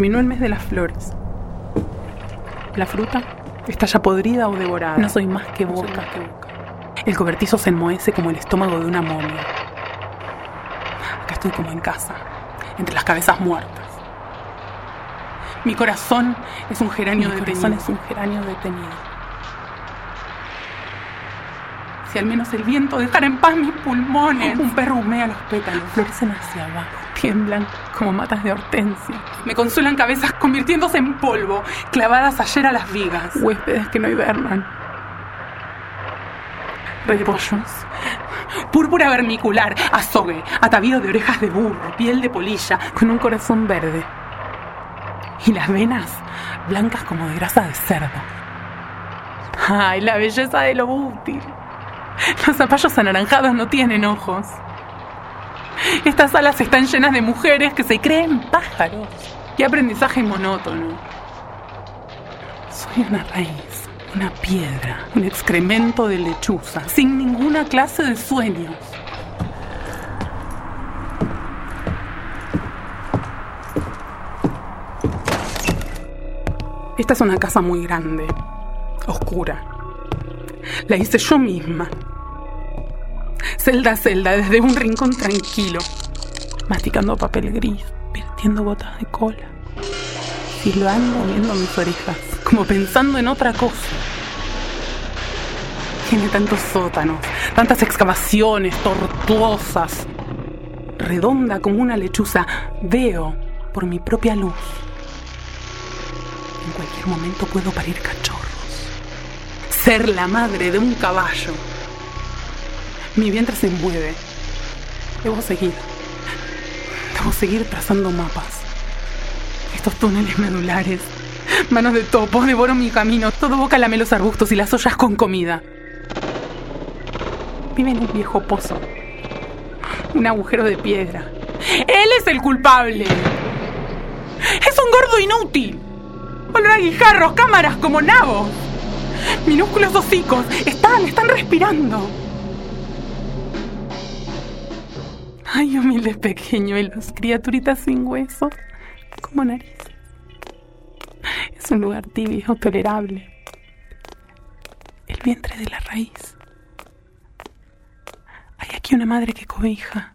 Terminó el mes de las flores. La fruta está ya podrida o devorada. No soy más que boca. El cobertizo se enmohece como el estómago de una momia. Acá estoy como en casa, entre las cabezas muertas. Mi corazón es un geranio Mi detenido. corazón es un geranio detenido. Si al menos el viento dejara en paz mis pulmones. Un perro humea los pétalos. Florecen hacia abajo. Tiemblan como matas de hortensia. Me consuelan cabezas convirtiéndose en polvo, clavadas ayer a las vigas. Huéspedes que no hibernan. Repollos. Púrpura vermicular, azogue, atavío de orejas de burro, piel de polilla, Con un corazón verde. y las venas blancas como de grasa de cerdo. ¡Ay, la belleza de lo útil! Los zapallos anaranjados no tienen ojos. Estas alas están llenas de mujeres que se creen pájaros. ¡Qué aprendizaje monótono! Soy una raíz, una piedra, un excremento de lechuza, sin ninguna clase de sueños. Esta es una casa muy grande, oscura. La hice yo misma. Celda a celda, desde un rincón tranquilo, masticando papel gris, vertiendo gotas de cola, silbando, viendo mis orejas, como pensando en otra cosa. Tiene tantos sótanos, tantas excavaciones tortuosas. Redonda como una lechuza, veo por mi propia luz. En cualquier momento puedo parir cachorros. Ser la madre de un caballo. Mi vientre se envuelve. Debo seguir. Debo seguir trazando mapas. Estos túneles medulares. Manos de topo, devoro mi camino. Todo boca lame los arbustos y las ollas con comida. Vive en un viejo pozo. Un agujero de piedra. Él es el culpable. Es un gordo inútil. Olor a guijarros, cámaras como nabos. Minúsculos hocicos. Están, están respirando. Ay, humildes pequeñuelos, criaturitas sin huesos, como narices. Es un lugar tibio, tolerable. El vientre de la raíz. Hay aquí una madre que cobija.